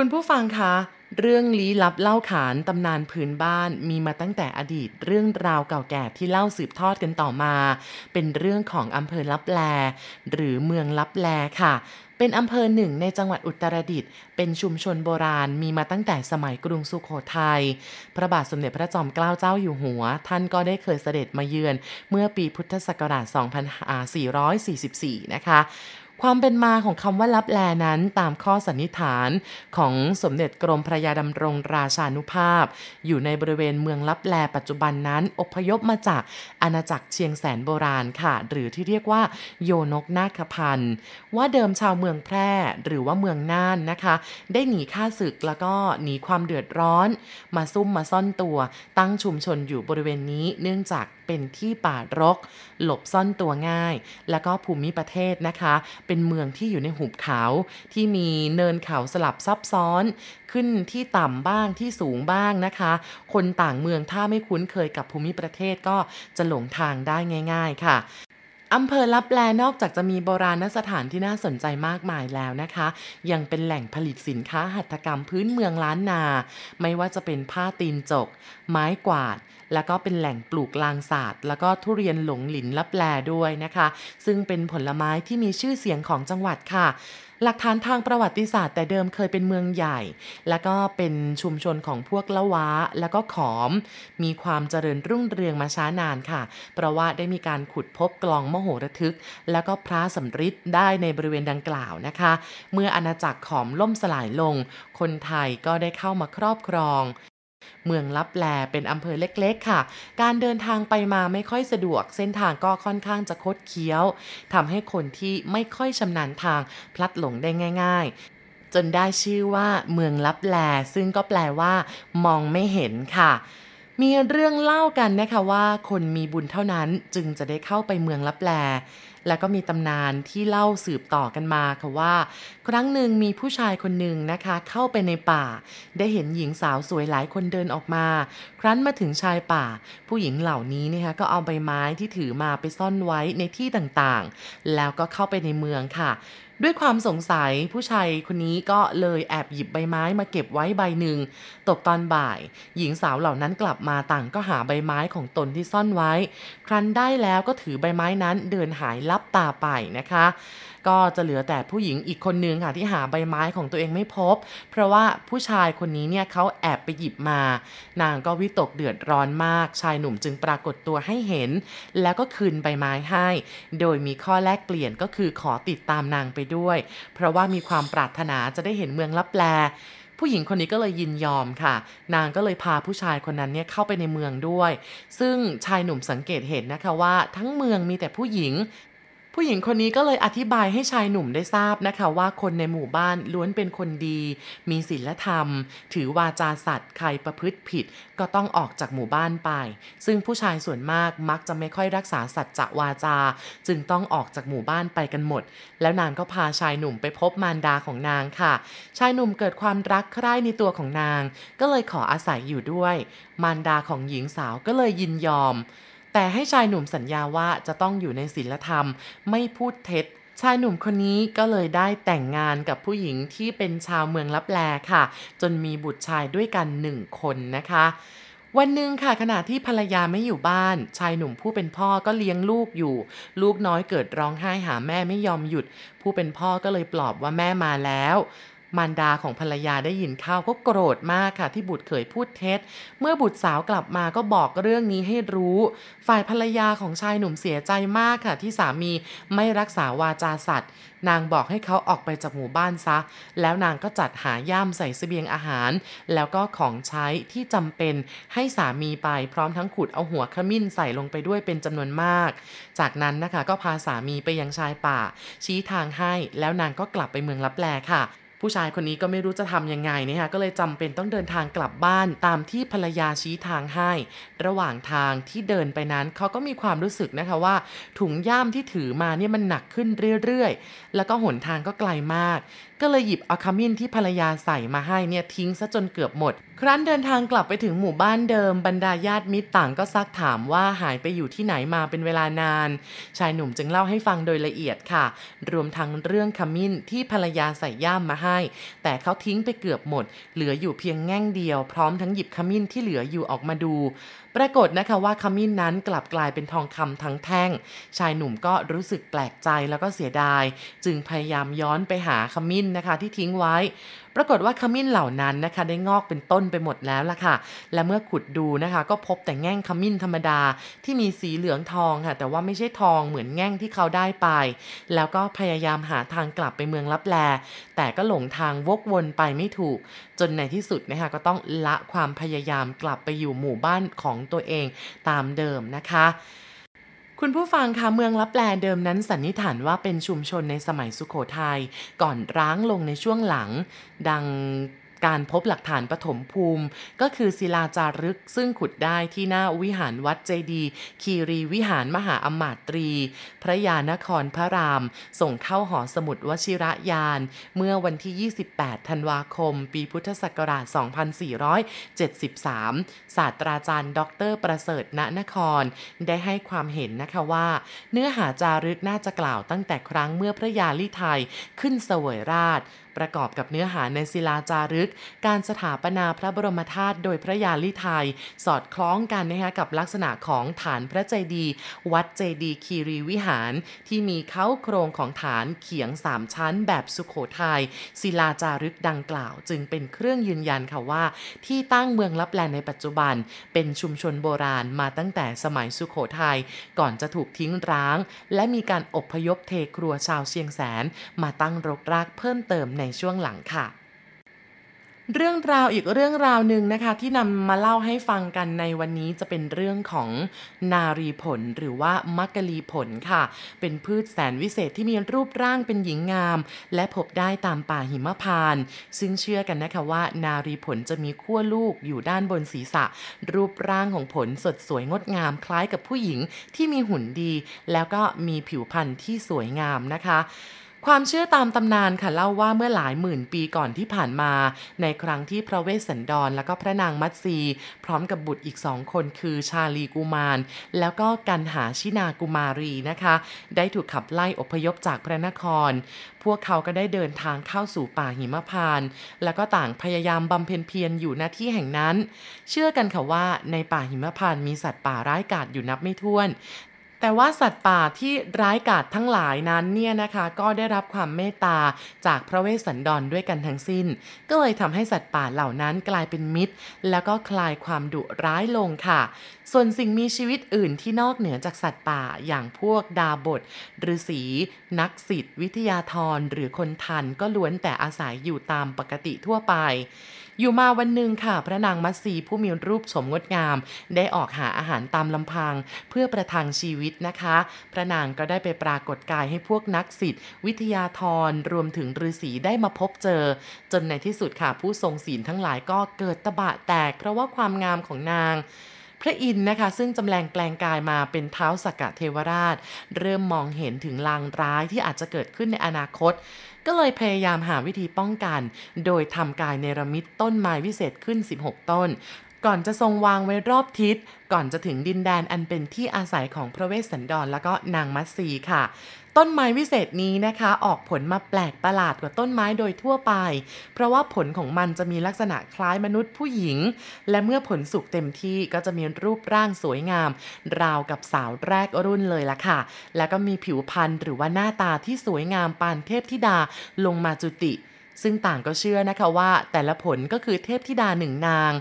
คุณผู้ฟังคะ เรื่องลี้ลับเล่าขานตำนานพื้นบ้านมีมาตั้งแต่อดีตเรื่องราวเก่าแก่ที่เล่าสืบทอดกันต่อมา เป็นเรื่องของอำเภอลับแล หรือเมืองลับแลค่ะเป็นอำเภอหนึ่งในจังหวัดอุตรดิตถ์ เป็นชุมชนโบราณมีมาตั้งแต่สมัยกรุงสุขโขทัย พระบาทสมเด็จพระจอมเกล้าเจ้าอยู่หัว ท่านก็ได้เคยเสด็จมาเยือนเมื่อปีพุทธศักราช 2444 นะคะ ความเป็นมาของคำว่าลับแลนั้นตามข้อสันนิษฐานของสมเด็จกรมพระยาดำรงราชานุภาพ อยู่ในบริเวณเมืองลับแลปัจจุบันนั้นอพยพมาจากอาณาจักรเชียงแสนโบราณค่ะ หรือที่เรียกว่าโยนกนาคพันธ์ว่าเดิมชาวเมืองแพร่หรือว่าเมืองน่านนะคะ ได้หนีข้าศึกแล้วก็หนีความเดือดร้อน มาซุ่มมาซ่อนตัว ตั้งชุมชนอยู่บริเวณนี้เนื่องจากเป็นที่ป่ารก หลบซ่อนตัวง่าย แล้วก็ภูมิประเทศนะคะเป็นเมืองที่อยู่ในหุบเขาที่มีเนินเขาสลับซับซ้อน ขึ้นที่ต่ำบ้างที่สูงบ้างนะคะ คนต่างเมืองถ้าไม่คุ้นเคยกับภูมิประเทศก็จะหลงทางได้ง่าย ๆ ค่ะอำเภอลับแลนอกจากจะมีโบราณสถานที่น่าสนใจมากมายแล้วนะคะ ยังเป็นแหล่งผลิตสินค้าหัตถกรรมพื้นเมืองล้านนา ไม่ว่าจะเป็นผ้าตีนจก ไม้กวาด แล้วก็เป็นแหล่งปลูกลางศาสตร์ แล้วก็ทุเรียนหลงหลินลับแลด้วยนะคะ ซึ่งเป็นผลไม้ที่มีชื่อเสียงของจังหวัดค่ะหลักฐานทางประวัติศาสตร์แต่เดิมเคยเป็นเมืองใหญ่ แล้วก็เป็นชุมชนของพวกละวะแล้วก็ขอม มีความเจริญรุ่งเรืองมาช้านานค่ะ เพราะว่าได้มีการขุดพบกลองมโหระทึก แล้วก็พระสำริดได้ในบริเวณดังกล่าวนะคะ เมื่ออาณาจักรขอมล่มสลายลง คนไทยก็ได้เข้ามาครอบครอง เมืองลับแลเป็นอำเภอเล็กๆค่ะ การเดินทางไปมาไม่ค่อยสะดวก เส้นทางก็ค่อนข้างจะคดเคี้ยวทำให้คนที่ไม่ค่อยชำนาญทางพลัดหลงได้ง่าย ๆ จนได้ชื่อว่าเมืองลับแล ซึ่งก็แปลว่า มองไม่เห็นค่ะมีเรื่องเล่ากันนะคะว่าคนมีบุญเท่านั้นจึงจะได้เข้าไปเมืองลับแล แล้วก็มีตำนานที่เล่าสืบต่อกันมาค่ะว่า ครั้งหนึ่งมีผู้ชายคนหนึ่งนะคะ เข้าไปในป่า ได้เห็นหญิงสาวสวยหลายคนเดินออกมา ครั้นมาถึงชายป่า ผู้หญิงเหล่านี้นะคะก็เอาใบไม้ที่ถือมาไปซ่อนไว้ในที่ต่างๆ แล้วก็เข้าไปในเมืองค่ะ ด้วยความสงสัยผู้ชายคนนี้ก็เลยแอบหยิบใบไม้มาเก็บไว้ใบหนึ่งตกตอนบ่าย หญิงสาวเหล่านั้นกลับมาต่างก็หาใบไม้ของตนที่ซ่อนไว้ ครั้นได้แล้วก็ถือใบไม้นั้นเดินหายลับตาไปนะคะก็จะเหลือแต่ผู้หญิงอีกคนนึงค่ะที่หาใบไม้ของตัวเองไม่พบ เพราะว่าผู้ชายคนนี้เนี่ยเขาแอบไปหยิบมา นางก็วิตกเดือดร้อนมาก ชายหนุ่มจึงปรากฏตัวให้เห็น แล้วก็คืนใบไม้ให้ โดยมีข้อแลกเปลี่ยนก็คือขอติดตามนางไปด้วย เพราะว่ามีความปรารถนาจะได้เห็นเมืองลับแลผู้หญิงคนนี้ก็เลยยินยอมค่ะ นางก็เลยพาผู้ชายคนนั้นเนี่ยเข้าไปในเมืองด้วย ซึ่งชายหนุ่มสังเกตเห็นนะคะว่า ทั้งเมืองมีแต่ผู้หญิง ผู้หญิงคนนี้ก็เลยอธิบายให้ชายหนุ่มได้ทราบนะคะว่าคนในหมู่บ้านล้วนเป็นคนดี มีศีลธรรม ถือวาจาสัตว์ใครประพฤติผิด ก็ต้องออกจากหมู่บ้านไป ซึ่งผู้ชายส่วนมากมักจะไม่ค่อยรักษาสัจจะวาจา จึงต้องออกจากหมู่บ้านไปกันหมด แล้วนางก็พาชายหนุ่มไปพบมารดาของนางค่ะ ชายหนุ่มเกิดความรักใคร่ในตัวของนาง ก็เลยขออาศัยอยู่ด้วย มารดาของหญิงสาวก็เลยยินยอม แต่ให้ชายหนุ่มสัญญาว่าจะต้องอยู่ในศีลธรรม ไม่พูดเท็จ ชายหนุ่มคนนี้ก็เลยได้แต่งงานกับผู้หญิงที่เป็นชาวเมืองลับแลค่ะ จนมีบุตรชายด้วยกันหนึ่งคนนะคะวันหนึ่งค่ะขณะที่ภรรยาไม่อยู่บ้าน ชายหนุ่มผู้เป็นพ่อก็เลี้ยงลูกอยู่ ลูกน้อยเกิดร้องไห้หาแม่ไม่ยอมหยุด ผู้เป็นพ่อก็เลยปลอบว่าแม่มาแล้ว มารดาของภรรยาได้ยินข้าวก็โกรธมากค่ะ ที่บุตรเคยพูดเท็จ เมื่อบุตรสาวกลับมาก็บอกเรื่องนี้ให้รู้ ฝ่ายภรรยาของชายหนุ่มเสียใจมากค่ะ ที่สามีไม่รักษาวาจาสัตว์นางบอกให้เขาออกไปจากหมู่บ้านซะ แล้วนางก็จัดหาย่ามใส่เสบียงอาหาร แล้วก็ของใช้ที่จำเป็นให้สามีไปพร้อมทั้งขุดเอาหัวขมิ้นใส่ลงไปด้วยเป็นจำนวนมาก จากนั้นนะคะก็พาสามีไปยังชายป่า ชี้ทางให้ แล้วนางก็กลับไปเมืองลับแลค่ะ ผู้ชายคนนี้ก็ไม่รู้จะทำยังไงนะคะก็เลยจำเป็นต้องเดินทางกลับบ้านตามที่ภรรยาชี้ทางให้ ระหว่างทางที่เดินไปนั้นเขาก็มีความรู้สึกนะคะว่า ถุงย่ามที่ถือมาเนี่ยมันหนักขึ้นเรื่อยๆ แล้วก็หนทางก็ไกลมาก ก็เลยหยิบอะคามินที่ภรรยาใส่มาให้เนี่ยทิ้งซะจนเกือบหมด ครั้นเดินทางกลับไปถึงหมู่บ้านเดิมบรรดาญาติมิตรต่างก็ซักถามว่าหายไปอยู่ที่ไหนมาเป็นเวลานาน ชายหนุ่มจึงเล่าให้ฟังโดยละเอียดค่ะ รวมทั้งเรื่องขมิ้นที่ภรรยาใส่ย่ามมาให้ให้ แต่เขาทิ้งไปเกือบหมด เหลืออยู่เพียงแง่งเดียว พร้อมทั้งหยิบขมิ้นที่เหลืออยู่ออกมาดู ปรากฏนะคะว่าขมิ้นนั้นกลับกลายเป็นทองคำทั้งแท่ง ชายหนุ่มก็รู้สึกแปลกใจแล้วก็เสียดาย จึงพยายามย้อนไปหาขมิ้นนะคะที่ทิ้งไว้ ปรากฏว่าขมิ้นเหล่านั้นนะคะได้งอกเป็นต้นไปหมดแล้วล่ะค่ะ และเมื่อขุดดูนะคะก็พบแต่แง่งขมิ้นธรรมดาที่มีสีเหลืองทองค่ะ แต่ว่าไม่ใช่ทองเหมือนแง่งที่เขาได้ไป แล้วก็พยายามหาทางกลับไปเมืองลับแล แต่ก็หลงทางวกวนไปไม่ถูก จนในที่สุดนะคะก็ต้องละความพยายามกลับไปอยู่หมู่บ้านของตัวเองตามเดิมนะคะ คุณผู้ฟังคะเมืองลับแลเดิมนั้นสันนิษฐานว่าเป็นชุมชนในสมัยสุขโขทยัยก่อนร้างลงในช่วงหลัง ดัง การพบหลักฐานปฐมภูมิ ก็คือศิลาจารึกซึ่งขุดได้ที่หน้าวิหารวัดเจดีย์คีรีวิหารมหาอมาตรี พระยานครพระราม ส่งเข้าหอสมุดวชิระยาน เมื่อวันที่ 28 ธันวาคม ปีพุทธศักราช 2473 ศาสตราจารย์ ดร ประเสริฐณนคร ได้ให้ความเห็นนะคะว่า เนื้อหาจารึกน่าจะกล่าวตั้งแต่ครั้งเมื่อพระยาลิไทยขึ้นเสวยราช ประกอบกับเนื้อหาในศิลาจารึก การสถาปนาพระบรมธาตุโดยพระยาลิไทย สอดคล้องกันนะคะกับลักษณะของฐานพระเจดีย์วัดเจดีย์คีรีวิหาร ที่มีเค้าโครงของฐานเขียงสามชั้นแบบสุขโขทยัยศิลาจารึกดังกล่าว จึงเป็นเครื่องยืนยันค่ะว่า ที่ตั้งเมืองลับแลในปัจจุบัน เป็นชุมชนโบราณมาตั้งแต่สมัยสุขโขทยัยก่อนจะถูกทิ้งร้าง และมีการอบพยพเทครัวชาวเชียงแสน มาตั้งรกรากเพิ่มเติมในช่วงหลังค่ะ เรื่องราวอีกเรื่องราวหนึ่งนะคะ ที่นำมาเล่าให้ฟังกันในวันนี้จะเป็นเรื่องของนารีผลหรือว่ามักกะลีผลค่ะ เป็นพืชแสนวิเศษที่มีรูปร่างเป็นหญิงงาม และพบได้ตามป่าหิมพาน ซึ่งเชื่อกันนะคะว่า นารีผลจะมีขั้วลูกอยู่ด้านบนศีรษะ รูปร่างของผลสดสวยงดงามคล้ายกับผู้หญิงที่มีหุ่นดี แล้วก็มีผิวพรรณที่สวยงามนะคะ ความเชื่อตามตำนานค่ะเล่าว่าเมื่อหลายหมื่นปีก่อนที่ผ่านมา ในครั้งที่พระเวสสันดรและก็พระนางมัตสีพร้อมกับบุตรอีกสองคนคือชาลีกุมาร แล้วก็กันหาชินากุมารีนะคะ ได้ถูกขับไล่อพยพจากพระนคร พวกเขาก็ได้เดินทางเข้าสู่ป่าหิมพานต์แล้วก็ต่างพยายามบำเพ็ญเพียรอยู่หน้าที่แห่งนั้น เชื่อกันค่ะว่าในป่าหิมพานต์มีสัตว์ป่าร้ายกาจอยู่นับไม่ถ้วน แต่ว่าสัตว์ป่าที่ร้ายกาจทั้งหลายนั้นเนี่ยนะคะก็ได้รับความเมตตาจากพระเวสสันดรด้วยกันทั้งสิ้น ก็เลยทำให้สัตว์ป่าเหล่านั้นกลายเป็นมิตร แล้วก็คลายความดุร้ายลงค่ะ ส่วนสิ่งมีชีวิตอื่นที่นอกเหนือจากสัตว์ป่าอย่างพวกดาบทฤาษีนักศิษย์วิทยาธรหรือคนทันก็ล้วนแต่อาศัยอยู่ตามปกติทั่วไป อยู่มาวันหนึ่งค่ะ พระนางมัตสีผู้มีรูปสมงดงาม ได้ออกหาอาหารตามลำพัง เพื่อประทังชีวิตนะคะ พระนางก็ได้ไปปรากฏกายให้พวกนักศิษย์วิทยาธรรวมถึงฤาษีได้มาพบเจอ จนในที่สุดค่ะผู้ทรงศีลทั้งหลายก็เกิดตะบะแตก เพราะว่าความงามของนาง พระอินทร์นะคะซึ่งจำแรงแปลงกายมาเป็นเท้าสักกะเทวราช เริ่มมองเห็นถึงลางร้ายที่อาจจะเกิดขึ้นในอนาคต ก็เลยพยายามหาวิธีป้องกัน โดยทำกายเนรมิตต้นไม้วิเศษขึ้น 16 ต้น ก่อนจะทรงวางไว้รอบทิศ ก่อนจะถึงดินแดนอันเป็นที่อาศัยของพระเวสสันดรแล้วก็นางมัตสีค่ะ ต้นไม้วิเศษนี้นะคะ ออกผลมาแปลกประหลาดกว่าต้นไม้โดยทั่วไป เพราะว่าผลของมันจะมีลักษณะคล้ายมนุษย์ผู้หญิง และเมื่อผลสุกเต็มที่ก็จะมีรูปร่างสวยงาม ราวกับสาวแรกรุ่นเลยล่ะค่ะ แล้วก็มีผิวพรรณหรือว่าหน้าตาที่สวยงามปานเทพธิดาลงมาจุติซึ่งต่างก็เชื่อนะคะว่าแต่ละผลก็คือเทพธิดาหนึ่งนาง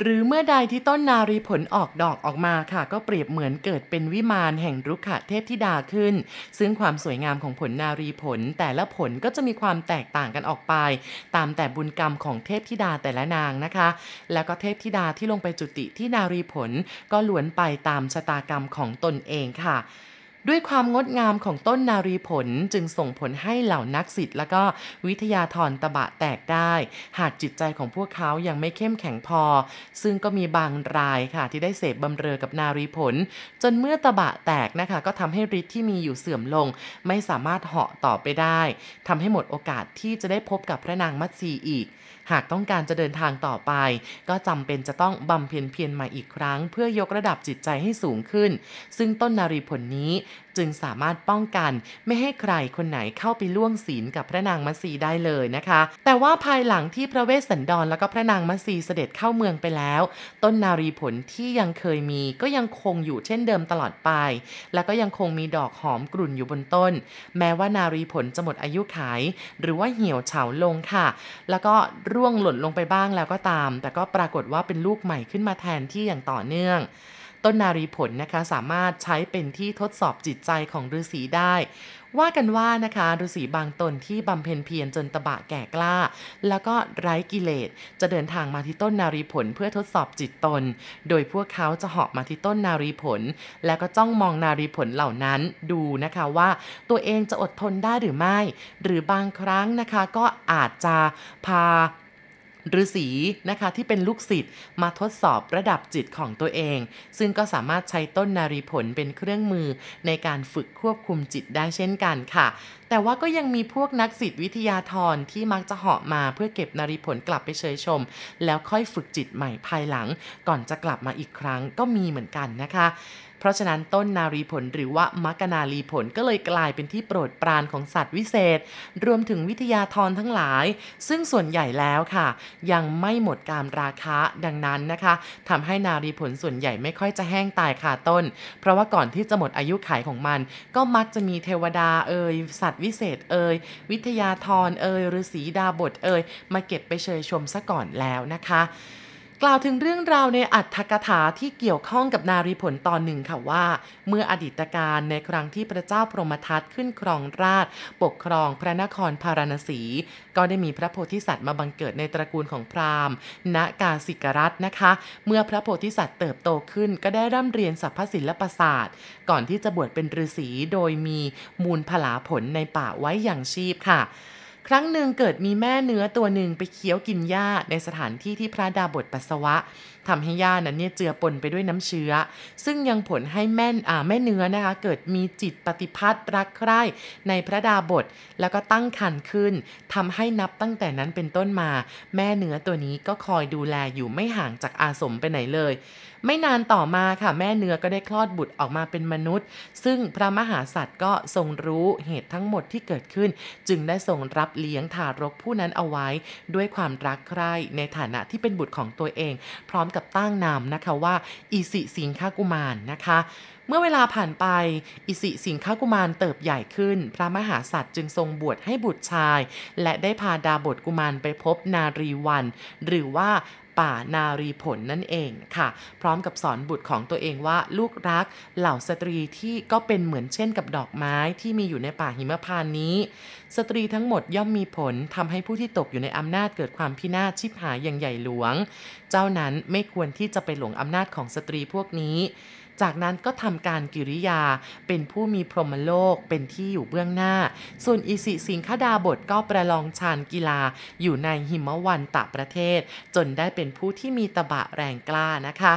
หรือเมื่อใดที่ต้นนารีผลออกดอกออกมาค่ะ ก็เปรียบเหมือนเกิดเป็นวิมานแห่งรุกขเทพธิดาขึ้น ซึ่งความสวยงามของผลนารีผล แต่ละผลก็จะมีความแตกต่างกันออกไป ตามแต่บุญกรรมของเทพธิดาแต่ละนางนะคะ แล้วก็เทพธิดาที่ลงไปจุติที่นารีผลก็ล้วนไปตามชะตากรรมของตนเองค่ะ ด้วยความงดงามของต้นนารีผลจึงส่งผลให้เหล่านักศิษย์และก็วิทยาธรตะบะแตกได้ หากจิตใจของพวกเขายังไม่เข้มแข็งพอ ซึ่งก็มีบางรายค่ะที่ได้เสพบำเรอกับนารีผล จนเมื่อตะบะแตกนะคะ ก็ทำให้ฤทธิ์ที่มีอยู่เสื่อมลง ไม่สามารถเหาะต่อไปได้ทำให้หมดโอกาสที่จะได้พบกับพระนางมัตสีอีกหากต้องการจะเดินทางต่อไป ก็จำเป็นจะต้องบำเพ็ญเพียรใหม่อีกครั้ง เพื่อยกระดับจิตใจให้สูงขึ้น ซึ่งต้นนารีผลนี้ จึงสามารถป้องกันไม่ให้ใครคนไหนเข้าไปล่วงศีลกับพระนางมัสีได้เลยนะคะ แต่ว่าภายหลังที่พระเวสสันดรแล้วก็พระนางมัสีเสด็จเข้าเมืองไปแล้ว ต้นนารีผลที่ยังเคยมีก็ยังคงอยู่เช่นเดิมตลอดไป แล้วก็ยังคงมีดอกหอมกลุ่นอยู่บนต้น แม้ว่านารีผลจะหมดอายุขัยหรือว่าเหี่ยวเฉาลงค่ะ แล้วก็ร่วงหล่นลงไปบ้างแล้วก็ตาม แต่ก็ปรากฏว่าเป็นลูกใหม่ขึ้นมาแทนที่อย่างต่อเนื่อง ต้นนารีผลนะคะสามารถใช้เป็นที่ทดสอบจิตใจของฤาษีได้ ว่ากันว่านะคะฤาษีบางตนที่บำเพ็ญเพียรจนตบะแก่กล้า แล้วก็ไร้กิเลสจะเดินทางมาที่ต้นนารีผลเพื่อทดสอบจิตตน โดยพวกเขาจะเหาะมาที่ต้นนารีผล แล้วก็จ้องมองนารีผลเหล่านั้นดูนะคะว่าตัวเองจะอดทนได้หรือไม่ หรือบางครั้งนะคะก็อาจจะพา ฤาษีนะคะที่เป็นลูกศิษย์มาทดสอบระดับจิตของตัวเอง ซึ่งก็สามารถใช้ต้นนารีผลเป็นเครื่องมือในการฝึกควบคุมจิตได้เช่นกันค่ะแต่ว่าก็ยังมีพวกนักศิษย์วิทยาธรที่มักจะเหาะมาเพื่อเก็บนารีผลกลับไปเชยชม แล้วค่อยฝึกจิตใหม่ภายหลัง ก่อนจะกลับมาอีกครั้งก็มีเหมือนกันนะคะ เพราะฉะนั้นต้นนารีผลหรือว่ามักนารีผลก็เลยกลายเป็นที่โปรดปรานของสัตว์วิเศษ รวมถึงวิทยาธรทั้งหลาย ซึ่งส่วนใหญ่แล้วค่ะ ยังไม่หมดการราคาดังนั้นนะคะทำให้นารีผลส่วนใหญ่ไม่ค่อยจะแห้งตายคาต้น เพราะว่าก่อนที่จะหมดอายุขัยของมัน ก็มักจะมีเทวดาเอ่ยสัตว์วิเศษเอ่ยวิทยาธรเอ่ยฤาษีดาบทเอ่ยมาเก็บไปเชยชมซะก่อนแล้วนะคะ กล่าวถึงเรื่องราวในอัตถกถาที่เกี่ยวข้องกับนารีผลตอนหนึ่งค่ะว่า เมื่ออดีตการในครั้งที่พระเจ้าพรหมทัตขึ้นครองราช ปกครองพระนครพาราณสี ก็ได้มีพระโพธิสัตว์มาบังเกิดในตระกูลของพราหมณ์ ณกาสิกรัตนะคะ เมื่อพระโพธิสัตว์เติบโตขึ้นก็ได้ร่ำเรียนสรรพศิลปศาสตร์ ก่อนที่จะบวชเป็นฤาษีโดยมีมูลผลาผลในป่าไว้อย่างชีพค่ะ ครั้งหนึ่งเกิดมีแม่เนื้อตัวหนึ่งไปเคี้ยวกินหญ้าในสถานที่ที่พระดาบทปัสสาวะทำให้หญ้านั้นเนี่ยเจือปนไปด้วยน้ำเชื้อ ซึ่งยังผลให้แม่อ่าแม่เนื้อนะคะ เกิดมีจิตปฏิพัทธ์รักใคร่ในพระดาบท แล้วก็ตั้งครรภ์ขึ้นทำให้นับตั้งแต่นั้นเป็นต้นมา แม่เนื้อตัวนี้ก็คอยดูแลอยู่ไม่ห่างจากอาสมไปไหนเลย ไม่นานต่อมาค่ะแม่เนื้อก็ได้คลอดบุตรออกมาเป็นมนุษย์ ซึ่งพระมหาสัตว์ก็ทรงรู้เหตุทั้งหมดที่เกิดขึ้น จึงได้ทรงรับเลี้ยงทารกผู้นั้นเอาไว้ ด้วยความรักใคร่ในฐานะที่เป็นบุตรของตัวเอง พร้อมกับตั้งนามนะคะว่าอิสิสิงคกุมารนะคะเมื่อเวลาผ่านไป อิสิสิงคกุมารเติบใหญ่ขึ้น พระมหาสัตว์จึงทรงบวชให้บุตรชาย และได้พาดาบทกุมารไปพบนารีวัน หรือว่าป่านารีผลนั่นเองค่ะ พร้อมกับสอนบุตรของตัวเองว่าลูกรักเหล่าสตรีที่ก็เป็นเหมือนเช่นกับดอกไม้ที่มีอยู่ในป่าหิมพานนี้ สตรีทั้งหมดย่อมมีผลทำให้ผู้ที่ตกอยู่ในอำนาจเกิดความพินาศชิบหายอย่างใหญ่หลวง เจ้านั้นไม่ควรที่จะไปหลงอำนาจของสตรีพวกนี้ จากนั้นก็ทำการกิริยา เป็นผู้มีพรหมโลกเป็นที่อยู่เบื้องหน้า ส่วนอิสิสิงคดาบทก็ประลองชานกีฬา อยู่ในหิมวันตะประเทศ จนได้เป็นผู้ที่มีตบะแรงกล้านะคะ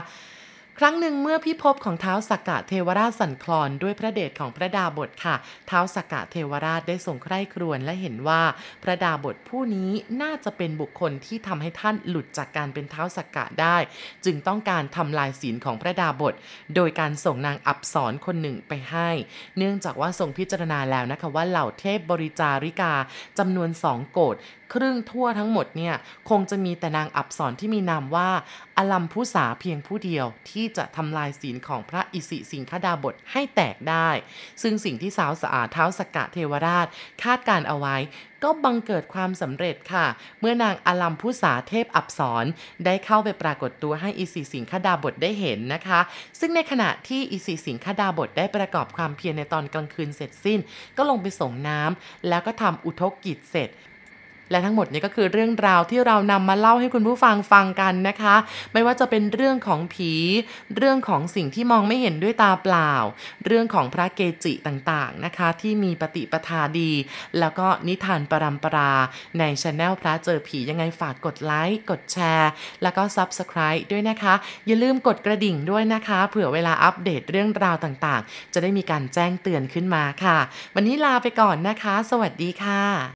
ครั้งหนึ่งเมื่อพิภพของเท้าสักกะเทวราชสั่นคลอนด้วยพระเดชของพระดาบทค่ะ เท้าสักกะเทวราชได้ทรงใคร่ครวญและเห็นว่า พระดาบทผู้นี้น่าจะเป็นบุคคลที่ทำให้ท่านหลุดจากการเป็นเท้าสักกะได้ จึงต้องการทำลายศีลของพระดาบท โดยการส่งนางอับสรคนหนึ่งไปให้ เนื่องจากว่าทรงพิจารณาแล้วนะคะว่าเหล่าเทพบริจาริกาจำนวนสองโกดครึ่งทั่วทั้งหมดเนี่ยคงจะมีแต่นางอับสรที่มีนามว่า อลัมพุสาเพียงผู้เดียวที่จะทำลายศีลของพระอิสิสิงคดาบทให้แตกได้ ซึ่งสิ่งที่สาวสะอาดเท้าสกกะเทวราช คาดการเอาไว้ ก็บังเกิดความสำเร็จค่ะ เมื่อนางอลัมพุสาเทพอับสรได้เข้าไปปรากฏตัวให้อิสิสิงคดาบทได้เห็นนะคะ ซึ่งในขณะที่อิสิสิงคดาบทได้ประกอบความเพียรในตอนกลางคืนเสร็จสิ้น ก็ลงไปส่งน้ำแล้วก็ทำอุทกกิจเสร็จ และทั้งหมดนี้ก็คือเรื่องราวที่เรานำมาเล่าให้คุณผู้ฟังฟังกันนะคะ ไม่ว่าจะเป็นเรื่องของผี เรื่องของสิ่งที่มองไม่เห็นด้วยตาเปล่า เรื่องของพระเกจิต่างๆนะคะ ที่มีปฏิปทาดี แล้วก็นิทานปรำปราในช anel พระเจอผียังไงฝากกดไลค์กดแชร์ แล้วก็ Subscribe ด้วยนะคะ อย่าลืมกดกระดิ่งด้วยนะคะ เผื่อเวลาอัปเดตเรื่องราวต่างๆ จะได้มีการแจ้งเตือนขึ้นมาค่ะ วันนี้ลาไปก่อนนะคะ สวัสดีค่ะ